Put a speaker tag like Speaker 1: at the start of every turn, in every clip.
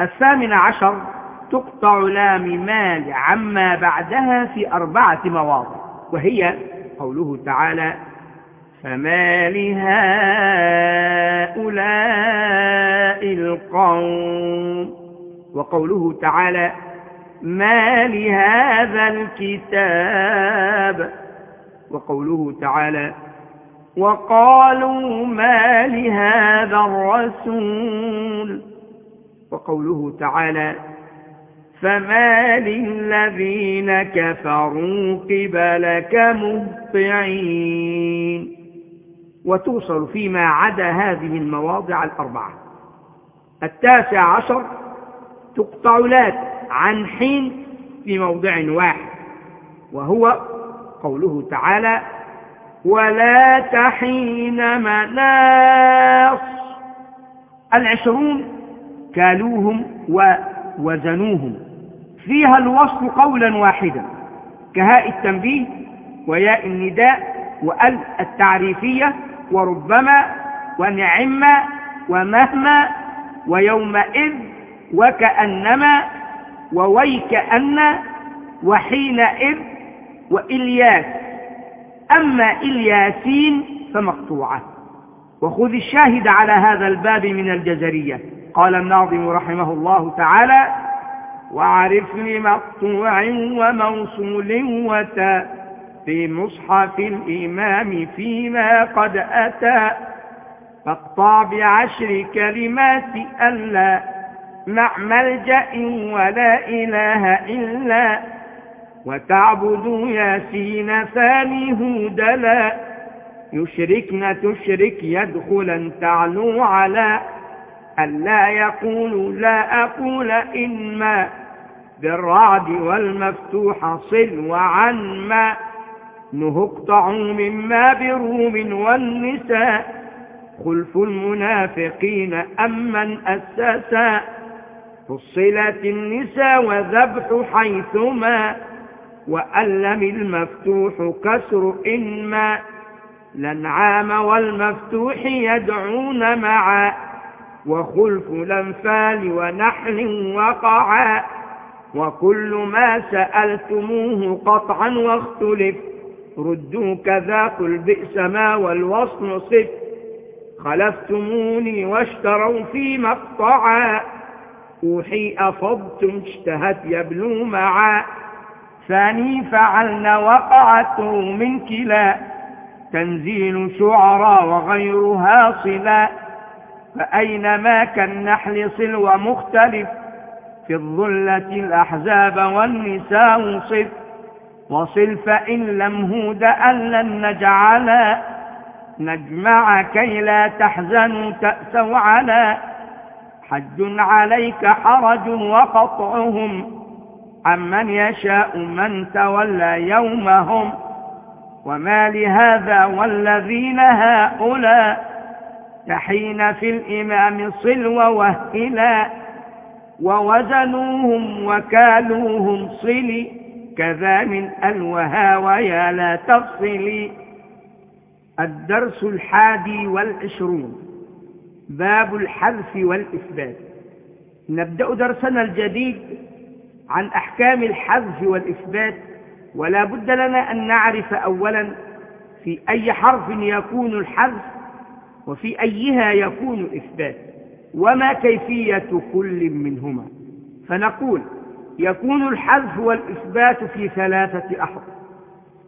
Speaker 1: الثامن عشر تقطع لام مال عما بعدها في أربعة مواضع وهي قوله تعالى فما لهؤلاء القوم؟ وقوله تعالى ما لهذا الكتاب؟ وقوله تعالى وقالوا ما لهذا الرسول؟ وقوله تعالى فما للذين كفروا قبلك مهطعين وتوصل فيما عدا هذه المواضع الأربعة التاسع عشر تقطع لات عن حين في موضع واحد وهو قوله تعالى ولا تحين مناص العشرون كالوهم ووزنوهم فيها الوصف قولا واحدا كهاء التنبيه وياء النداء وأل التعريفية وربما ونعم ومهما ويومئذ وكأنما وويكأن وحينئذ وإلياس. أما إلياسين فمقطوعة. وخذ الشاهد على هذا الباب من الجزرية. قال الناظم رحمه الله تعالى وعرف لمقطوع وموصول وتا في مصحف الإمام فيما قد أتى فاقطع بعشر كلمات ألا مع ملجأ ولا إله إلا وتعبدوا ياسين ثاني هودلا يشركن تشرك يدخلا تعلو على ألا يقول لا أقول إنما بالرعد والمفتوح صل وعن ما نهقطعوا مما بروم والنساء خلف المنافقين أمن أسسا فصلت النساء وذبح حيثما وألم المفتوح كسر إنما لنعام والمفتوح يدعون معا وخلف الأنفال ونحل وقعا وكل ما سألتموه قطعا واختلف ردوا كذا قل بئس ما والوصل صف خلفتموني واشتروا في مقطعا أوحي أفضتم اشتهت يبلو معا ثاني فعلن وقعت من كلا تنزيل شعرا وغيرها صلا فأينما كالنحل صل ومختلف في الظلة الأحزاب والنساء صف وصل فإن لم هود أن لن نجعلا نجمع كي لا تحزنوا تأسوا على حج عليك حرج وقطعهم عمن يشاء من تولى يومهم وما لهذا والذين هؤلاء تحين في الإمام صلو وهلا ووزنوهم وكالوهم صلي كذا من ألوها ويا لا تفصلي. الدرس الحادي والعشرون باب الحذف والإثبات. نبدأ درسنا الجديد عن أحكام الحذف والإثبات ولا بد لنا أن نعرف أولا في أي حرف يكون الحذف وفي أيها يكون الإثبات وما كيفية كل منهما. فنقول يكون الحذف والإثبات في ثلاثة أحرف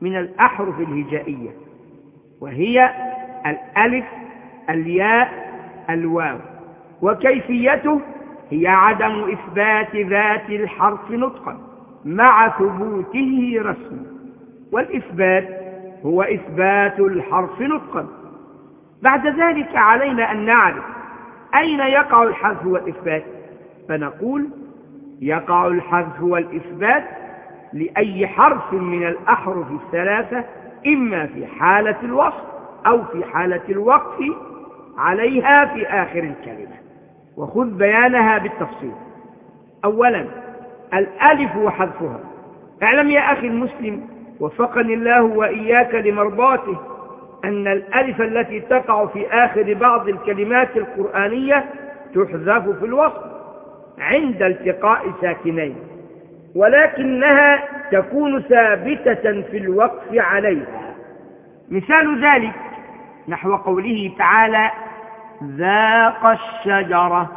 Speaker 1: من الأحرف الهجائية وهي الألف الياء الواو. وكيفيته هي عدم إثبات ذات الحرف نطقا مع ثبوته رسما. والإثبات هو إثبات الحرف نطقا. بعد ذلك علينا أن نعرف أين يقع الحذف والإثبات. فنقول يقع الحذف والإثبات لأي حرف من الأحرف الثلاثة إما في حالة الوصف أو في حالة الوقف عليها في آخر الكلمة. وخذ بيانها بالتفصيل. أولا الألف وحذفها. اعلم يا أخي المسلم وفقني الله وإياك لمرضاته أن الألف التي تقع في آخر بعض الكلمات القرآنية تحذف في الوصف عند التقاء ساكنين ولكنها تكون ثابتة في الوقف عليها. مثال ذلك نحو قوله تعالى ذاق الشجرة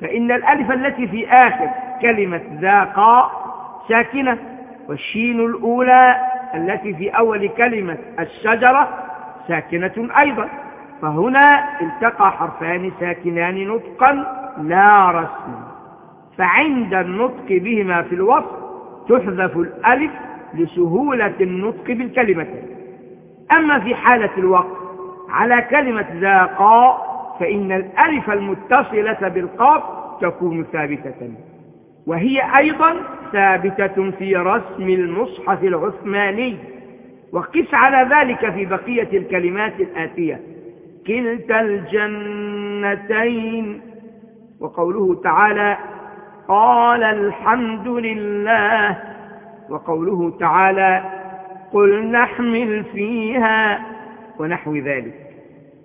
Speaker 1: فإن الألف التي في آخر كلمة ذاق ساكنة والشين الأولى التي في أول كلمة الشجرة ساكنة أيضا. فهنا التقى حرفان ساكنان نطقا لا رسما فعند النطق بهما في الوصف تحذف الألف لسهولة النطق بالكلمتين أما في حالة الوقف على كلمة ذاقا فإن الألف المتصلة بالقاف تكون ثابتة. وهي أيضا ثابتة في رسم المصحف العثماني. وقس على ذلك في بقية الكلمات الآتية. كلتا الجنتين. وقوله تعالى قال الحمد لله. وقوله تعالى قل نحمل فيها ونحو ذلك.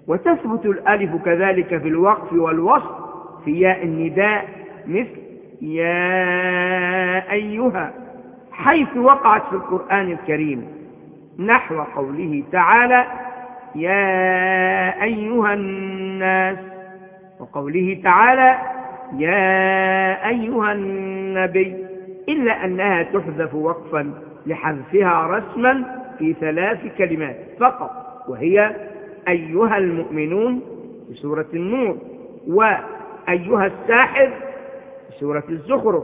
Speaker 1: وتثبت الألف كذلك في الوقف والوصف في ياء النداء مثل يا أيها حيث وقعت في القرآن الكريم. نحو قوله تعالى يا أيها الناس وقوله تعالى يا أيها النبي إلا أنها تحذف وقفا لحذفها رسما في ثلاث كلمات فقط وهي أيها المؤمنون في سورة النور وأيها الساحر في سورة الزخرف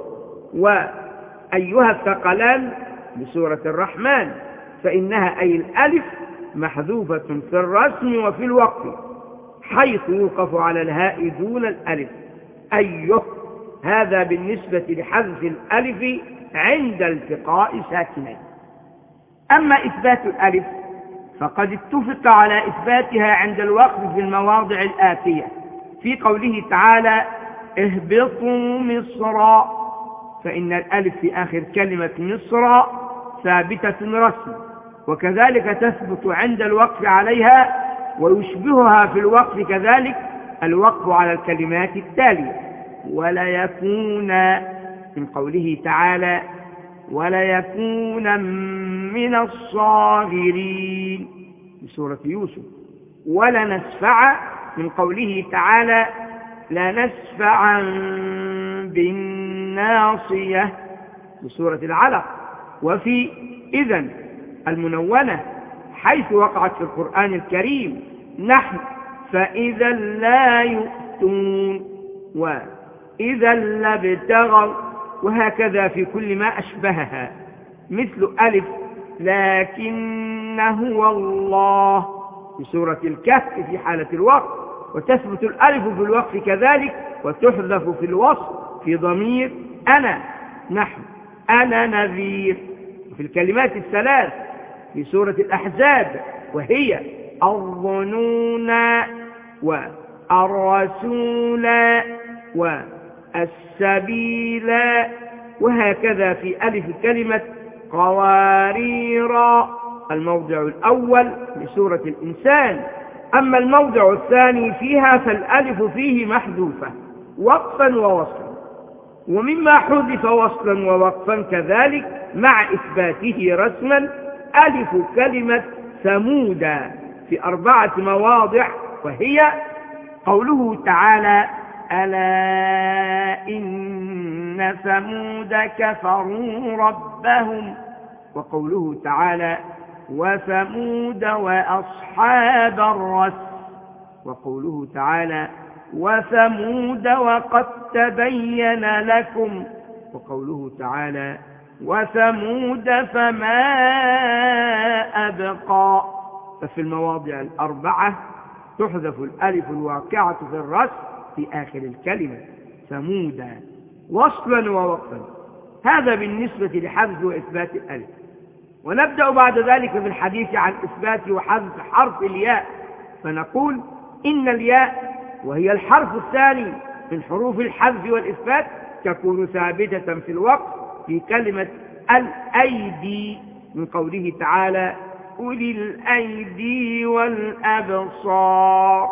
Speaker 1: وأيها الثقلان بسورة الرحمن. فإنها أي الألف محذوفة في الرسم وفي الوقف حيث يوقف على الهاء دون الألف. أيه هذا بالنسبة لحذف الألف عند التقاء ساكنين. أما إثبات الألف فقد اتفق على إثباتها عند الوقف في المواضع الآتية. في قوله تعالى اهبطوا مصرا فإن الألف في آخر كلمة مصر ثابتة رسم. وكذلك تثبت عند الوقف عليها ويشبهها في الوقف كذلك الوقف على الكلمات التالية. وليكون من قوله تعالى وليكون من الصاغرين في سورة يوسف. ولنسفع من قوله تعالى لنسفعا بالناصية في سورة العلق. وفي إذن المنونة حيث وقعت في القرآن الكريم نحن فإذا لا يؤتون وإذا لابتغوا وهكذا في كل ما أشبهها مثل ألف لكن هو الله في سورة الكهف في حالة الوقف وتثبت الألف في الوقف كذلك وتحذف في الوصف في ضمير أنا نحن أنا نذير. في الكلمات الثلاث في سورة الأحزاب وهي الظنون والرسول والسبيل وهكذا في ألف كلمة قوارير. الموضع الأول لسورة الإنسان. أما الموضع الثاني فيها فالألف فيه محذوفة وقفا ووصلا. ومما حذف وصلا ووقفا كذلك مع إثباته رسما ألف كلمة ثمود في أربعة مواضع وهي قوله تعالى ألا إن ثمود كفروا ربهم؟ وقوله تعالى وثمود وأصحاب الرس؟ وقوله تعالى وثمود وقد تبين لكم؟ وقوله تعالى وثمود فما أبقى. ففي المواضع الأربعة تحذف الألف الواقعة في الرس في آخر الكلمة ثمودا وصلا ووقفا. هذا بالنسبة لحذف وإثبات الألف. ونبدأ بعد ذلك في الحديث عن إثبات وحذف حرف الياء. فنقول إن الياء وهي الحرف الثاني من حروف الحذف والإثبات تكون ثابتة في الوقت في كلمة الأيدي من قوله تعالى أولي الأيدي والأبصار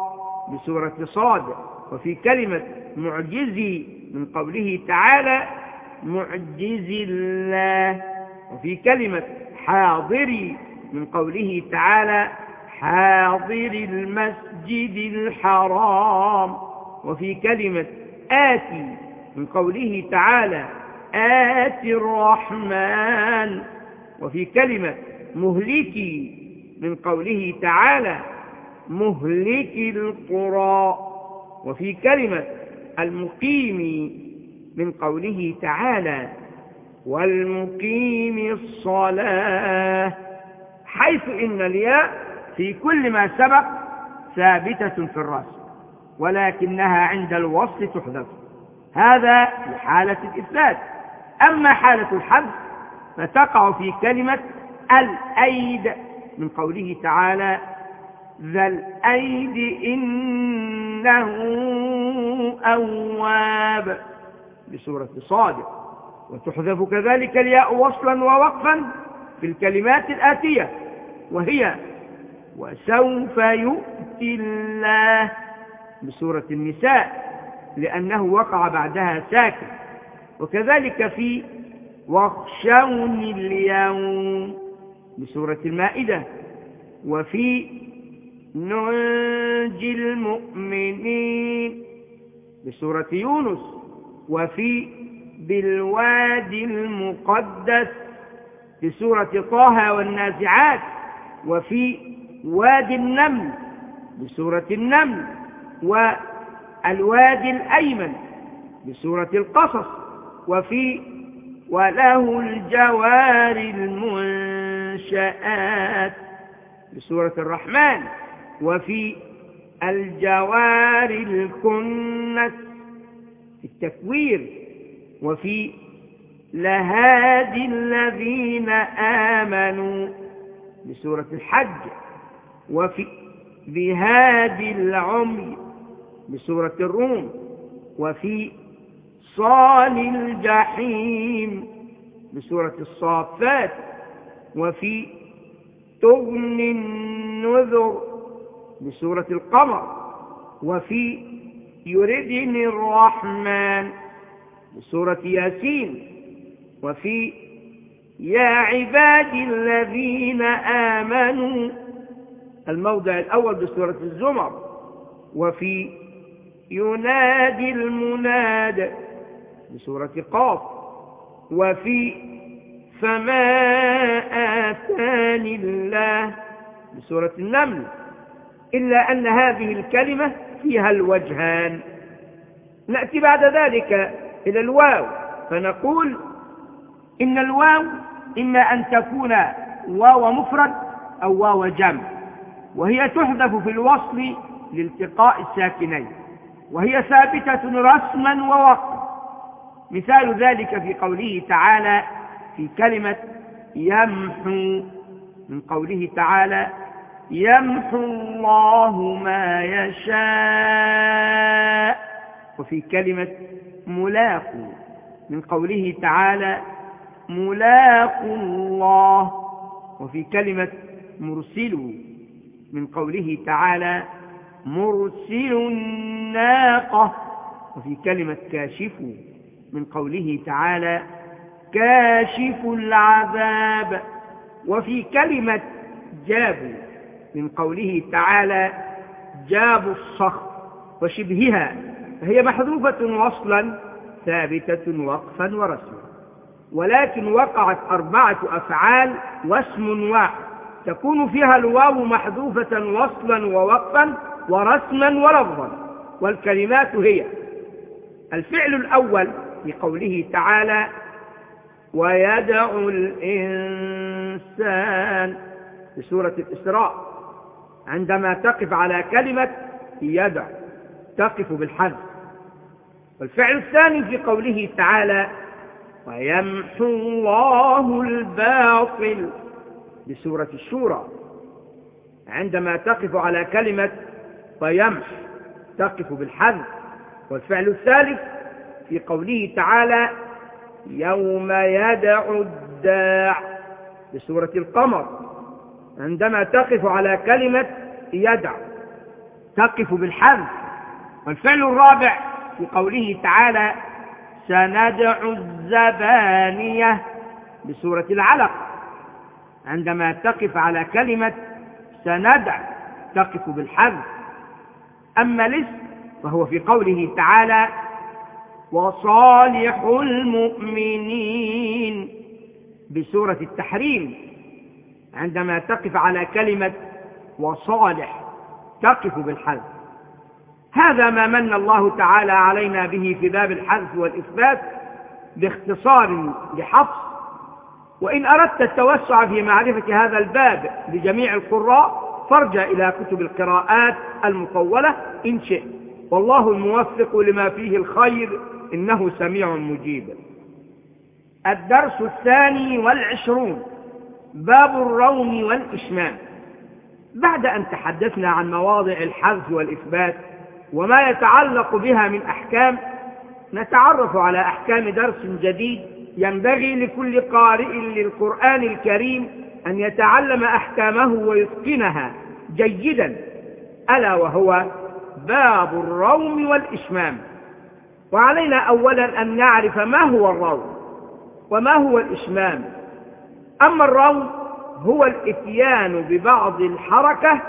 Speaker 1: بسورة صاد. وفي كلمة معجزي من قوله تعالى معجز الله. وفي كلمة حاضري من قوله تعالى حاضر المسجد الحرام. وفي كلمة آتي من قوله تعالى آتي الرحمن. وفي كلمة مهلكي من قوله تعالى مهلك القرى. وفي كلمة المقيم من قوله تعالى والمقيم الصلاة. حيث إن الياء في كل ما سبق ثابتة في الرأس ولكنها عند الوصل تحذف. هذا في حالة الإثبات أما حالة الحذف فتقع في كلمة الأيد من قوله تعالى ذا الأيد إنه أواب بسورة صادق. وتحذف كذلك الياء وصلا ووقفا في الكلمات الآتية وهي وسوف يؤتي الله بسورة النساء لأنه وقع بعدها ساكن. وكذلك في واخشوني اليوم بسورة المائدة وفي ننجي المؤمنين بسورة يونس وفي بالوادي المقدس بسورة طه والنازعات وفي وادي النمل بسورة النمل والوادي الأيمن بسورة القصص. وفي وله الجوار المنشآت بسورة الرحمن وفي الجوار الكنس في التكوير وفي لهادي الذين آمنوا بسورة الحج وفي بهادي العمي بسورة الروم وفي صال الجحيم بسورة الصافات وفي تغن النذر بسورة القمر. وفي يردني الرحمن بسورة ياسين. وفي يا عبادي الذين آمنوا. الموضع الأول بسورة الزمر. وفي ينادي المناد بسورة قاف. وفي فما آتاني الله بسورة النمل. إلا أن هذه الكلمة فيها الوجهان. نأتي بعد ذلك إلى الواو. فنقول إن الواو إما أن تكون واو مفرد أو واو جمع. وهي تحذف في الوصل لالتقاء الساكنين. وهي ثابتة رسما ووقتا. مثال ذلك في قوله تعالى في كلمة يمحو من قوله تعالى يمحو الله ما يشاء وفي كلمة ملاق من قوله تعالى ملاق الله وفي كلمة مرسل من قوله تعالى مرسل الناقة وفي كلمة كاشف من قوله تعالى كاشف العذاب وفي كلمة جاب من قوله تعالى جاب الصخر وشبهها فهي محذوفة وصلا ثابتة وقفا ورسما. ولكن وقعت أربعة أفعال واسم واحد تكون فيها الواو محذوفة وصلا ووقفا ورسما ولفظا والكلمات هي الفعل الأول في قوله تعالى ويدعو الإنسان في سورة الإسراء عندما تقف على كلمة يدع تقف بالحذف. والفعل الثاني في قوله تعالى ويمحو الله الباطل بسورة الشورى. عندما تقف على كلمة فيمح تقف بالحذف. والفعل الثالث في قوله تعالى يوم يدع الداع بسورة القمر عندما تقف على كلمة يدع تقف بالحذف والفعل الرابع في قوله تعالى سندع الزبانية بسورة العلق عندما تقف على كلمة سندع تقف بالحذف أما الاسم فهو في قوله تعالى وصالح المؤمنين. بسورة التحريم عندما تقف على كلمة وصالح تقف بالحذف. هذا ما من الله تعالى علينا به في باب الحذف والإثبات باختصار لحفص. وإن أردت التوسع في معرفة هذا الباب لجميع القراء فارجع إلى كتب القراءات المطولة إن شئت. والله الموفق لما فيه الخير إنه سميع مجيب. الدرس الثاني والعشرون باب الروم والإشمام. بعد أن تحدثنا عن مواضع الحذف والإثبات وما يتعلق بها من أحكام نتعرف على أحكام درس جديد ينبغي لكل قارئ للقرآن الكريم أن يتعلم أحكامه ويتقنها جيدا ألا وهو باب الروم والإشمام. وعلينا أولا أن نعرف ما هو الروم وما هو الإشمام. أما الروم هو الإتيان ببعض الحركة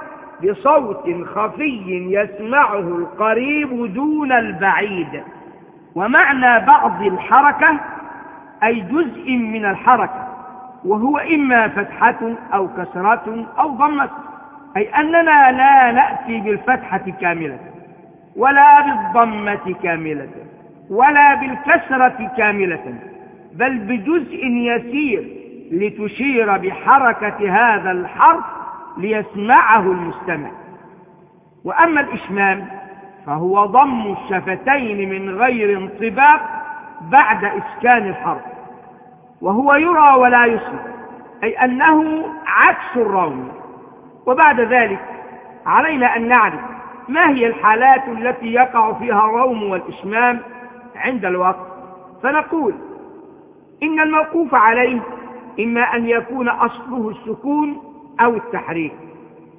Speaker 1: بصوت خفي يسمعه القريب دون البعيد. ومعنى بعض الحركة أي جزء من الحركة وهو إما فتحة أو كسرة أو ضمة أي أننا لا نأتي بالفتحة كاملة ولا بالضمة كاملة. ولا بالكسرة كاملة بل بجزء يسير لتشير بحركة هذا الحرف ليسمعه المستمع. وأما الإشمام فهو ضم الشفتين من غير انطباق بعد إسكان الحرف وهو يرى ولا يسمع أي أنه عكس الروم وبعد ذلك علينا أن نعرف ما هي الحالات التي يقع فيها الروم والإشمام عند الوقت فنقول إن الموقوف عليه إما أن يكون أصله السكون أو التحريك.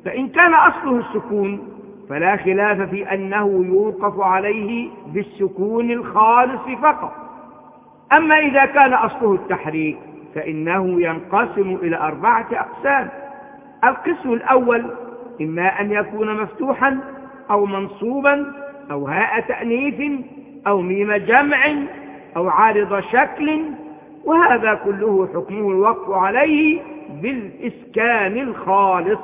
Speaker 1: فإن كان أصله السكون فلا خلاف في أنه يوقف عليه بالسكون الخالص فقط. أما إذا كان أصله التحريك فإنه ينقسم إلى أربعة أقسام. القسم الأول إما أن يكون مفتوحا أو منصوبا أو هاء تأنيث أو ميم جمع أو عارض شكل وهذا كله حكمه الوقف عليه بالإسكان الخالص.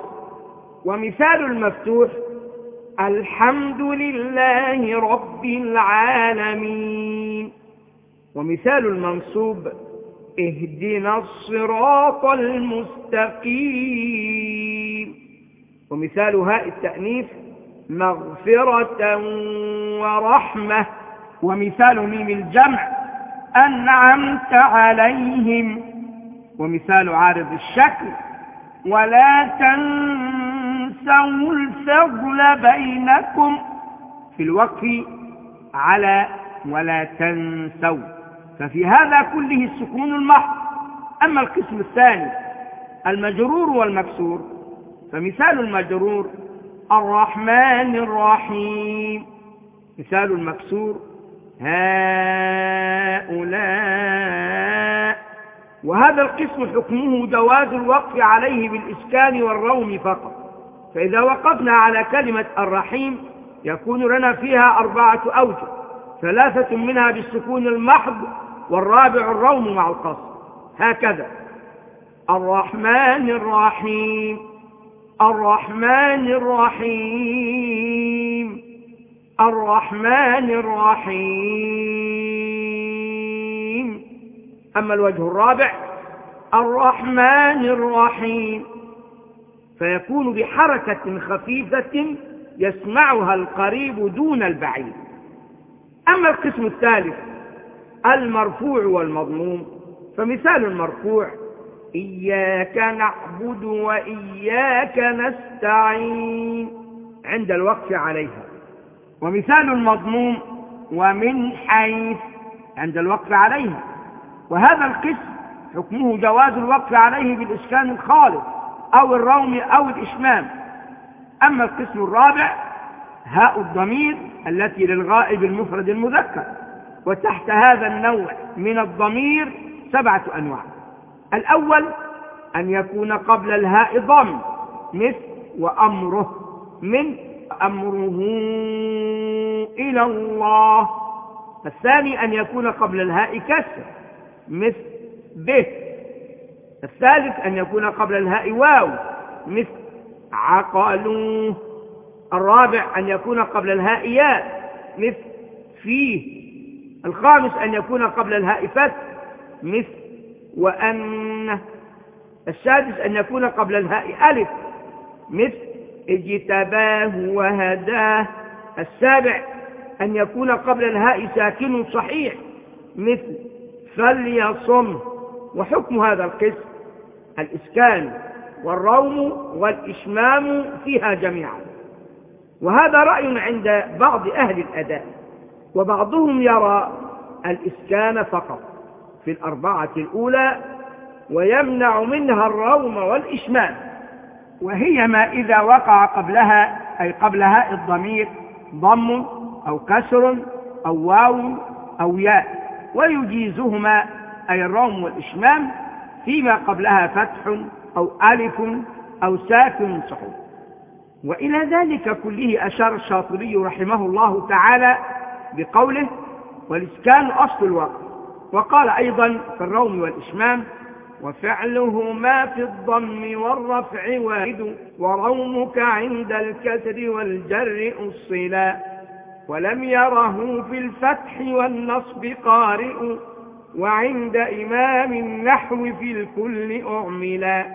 Speaker 1: ومثال المفتوح الحمد لله رب العالمين. ومثال المنصوب اهدنا الصراط المستقيم. ومثال هاء التأنيث مغفرة ورحمة. ومثال ميم الجمع أنعمت عليهم. ومثال عارض الشكل ولا تنسوا الفضل بينكم في الوقف على ولا تنسوا. ففي هذا كله السكون المحض. أما القسم الثاني المجرور والمكسور فمثال المجرور الرحمن الرحيم. مثال المكسور هؤلاء. وهذا القسم حكمه جواز الوقف عليه بالإسكان والروم فقط. فإذا وقفنا على كلمة الرحيم يكون لنا فيها أربعة أوجه ثلاثة منها بالسكون المحض والرابع الروم مع القصر هكذا. الرحمن الرحيم الرحمن الرحيم. الرحمن الرحيم. أما الوجه الرابع الرحمن الرحيم. فيكون بحركة خفيفة يسمعها القريب دون البعيد. أما القسم الثالث المرفوع والمضموم. فمثال المرفوع إياك نعبد وإياك نستعين. عند الوقف عليها. ومثال المضموم ومن حيث عند الوقف عليها وهذا القسم حكمه جواز الوقف عليه بالإسكان الخالص أو الروم أو الإشمام. أما القسم الرابع هاء الضمير التي للغائب المفرد المذكر. وتحت هذا النوع من الضمير سبعة أنواع. الأول أن يكون قبل الهاء ضم مثل وأمره من أمره إلى الله. الثاني أن يكون قبل الهاء كسر مثل به. الثالث أن يكون قبل الهاء واو مثل عقلوه الرابع أن يكون قبل الهاء ياء مثل فيه. الخامس أن يكون قبل الهاء فتح مثل وأن. السادس أن يكون قبل الهاء ألف مثل اجتباه وهداه. السابع أن يكون قبل الهاء ساكن صحيح مثل فليصم. وحكم هذا القسم الإسكان والروم والإشمام فيها جميعا. وهذا رأي عند بعض أهل الأداء وبعضهم يرى الإسكان فقط في الأربعة الأولى ويمنع منها الروم والإشمام. وهي ما إذا وقع قبلها أي قبلها الضمير ضم أو كسر أو واو أو ياء ويجيزهما أي الروم والإشمام فيما قبلها فتح أو ألف أو ساكن صحيح وإلى ذلك كله أشار الشاطبي رحمه الله تعالى بقوله والإسكان أصل الوقت وقال أيضا في الروم والإشمام وفعلهما في الضم والرفع وارد ورومك عند الكسر والجر أصلا. ولم يره في الفتح والنصب قارئ وعند إمام النحو في الكل أعملا.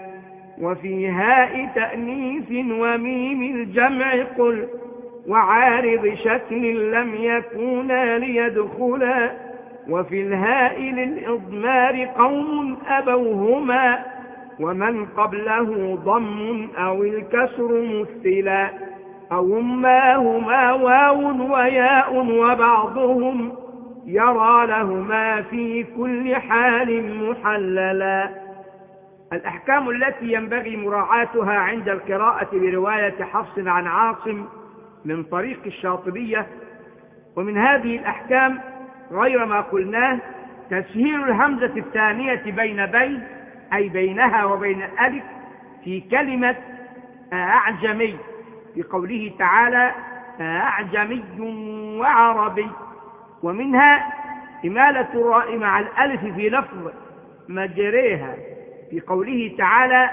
Speaker 1: وفي هاء تأنيث وميم الجمع قل وعارض شكل لم يكونا ليدخلا. وفي الهاء للإضمار قوم أبوهما ومن قبله ضم أو الكسر مثلا أو ماهما واو وياء وبعضهم يرى لهما في كل حال محللا. الأحكام التي ينبغي مراعاتها عند القراءة برواية حفص عن عاصم من طريق الشاطبية. ومن هذه الأحكام غير ما قلناه تسهيل الهمزة الثانية بين بين أي بينها وبين الألف في كلمة أعجمي في قوله تعالى أعجمي وعربي ومنها إمالة الراء مع الألف في لفظ مجريها في قوله تعالى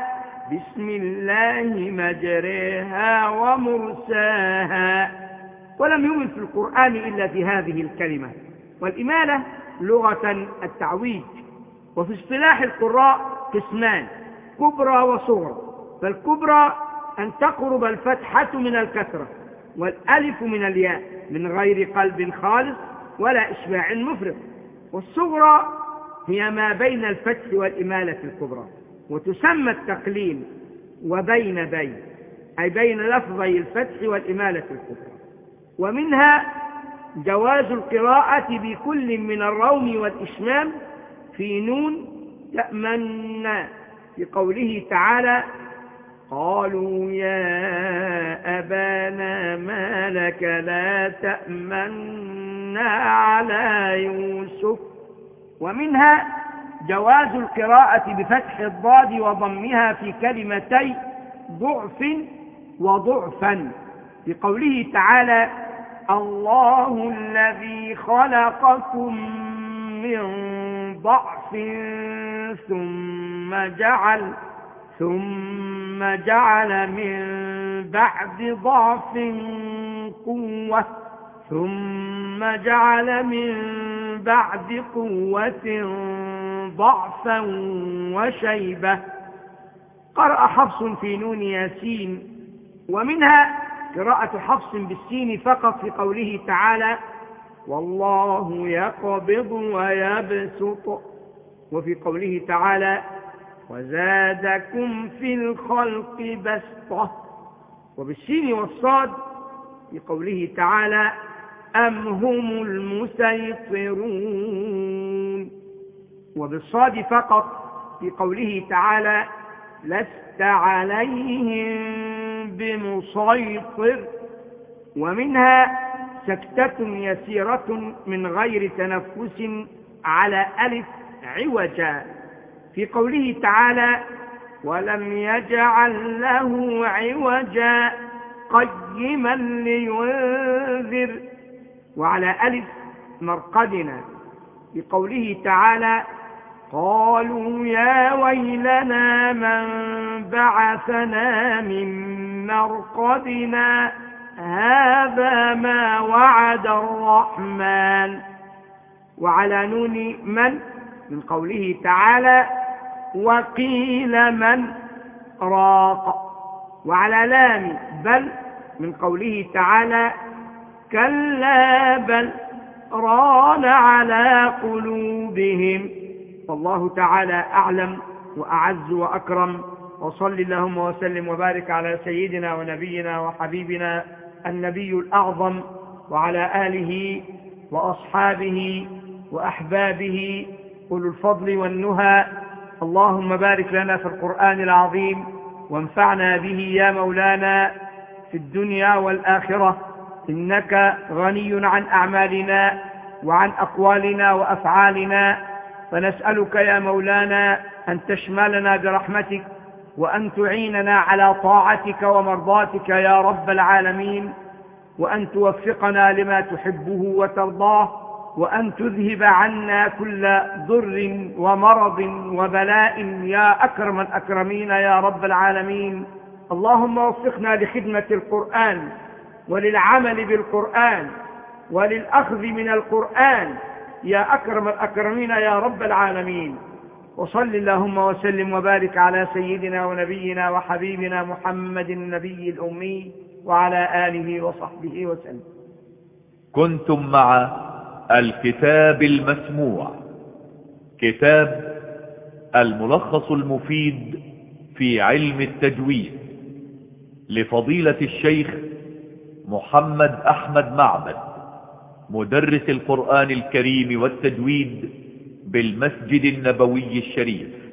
Speaker 1: بسم الله مجريها ومرساها ولم يمل في القرآن إلا في هذه الكلمة. والإمالة لغة التعويج وفي اصطلاح القراء قسمان كبرى وصغرى فالكبرى أن تقرب الفتحة من الكسرة والألف من الياء من غير قلب خالص ولا إشباع مفرط والصغرى هي ما بين الفتح والإمالة الكبرى وتسمى التقليل وبين بين أي بين لفظي الفتح والإمالة الكبرى ومنها جواز القراءة بكل من الروم والإشمام في نون تأمنا في قوله تعالى قالوا يا أبانا ما لك لا تأمنا على يوسف ومنها جواز القراءة بفتح الضاد وضمها في كلمتي ضعف وضعفا في قوله تعالى الله الذي خلقكم من ضعف ثم جعل ثم جعل من بعد ضعف قوة ثم جعل من بعد قوة ضعفا وشيبة. قرأ حفص في نون ياسين ومنها قراءة حفص بالسين فقط في قوله تعالى والله يقبض ويبسط. وفي قوله تعالى وزادكم في الخلق بسطة. وبالسين والصاد في قوله تعالى أم هم المسيطرون. وبالصاد فقط في قوله تعالى لست عليهم بمسيطر ومنها سكتة يسيرة من غير تنفس على ألف عوجا. في قوله تعالى ولم يجعل له عوجا قيما لينذر وعلى ألف مرقدنا. في قوله تعالى قالوا يا ويلنا من بعثنا من مرقدنا هذا ما وعد الرحمن. وعلى نون من؟ من قوله تعالى وقيل من؟ راق. وعلى لام؟ بل. من قوله تعالى كلا بل. ران على قلوبهم. والله تعالى أعلم وأعز وأكرم وصل اللهم وسلم وبارك على سيدنا ونبينا وحبيبنا النبي الأعظم وعلى آله وأصحابه وأحبابه أولو الفضل والنهى. اللهم بارك لنا في القرآن العظيم وانفعنا به يا مولانا في الدنيا والآخرة. إنك غني عن أعمالنا وعن أقوالنا وأفعالنا. فنسألك يا مولانا أن تشملنا برحمتك وأن تعيننا على طاعتك ومرضاتك يا رب العالمين وأن توفقنا لما تحبه وترضاه وأن تذهب عنا كل ضر ومرض وبلاء يا أكرم الأكرمين يا رب العالمين. اللهم وفقنا لخدمة القرآن وللعمل بالقرآن وللأخذ من القرآن يا أكرم الأكرمين يا رب العالمين. وصل اللهم وسلم وبارك على سيدنا ونبينا وحبيبنا محمد النبي الأمي وعلى آله وصحبه وسلم.
Speaker 2: كنتم مع الكتاب المسموع. كتاب الملخص المفيد في علم التجويد لفضيلة الشيخ محمد أحمد معبد. مدرس القرآن الكريم والتجويد بالمسجد النبوي الشريف.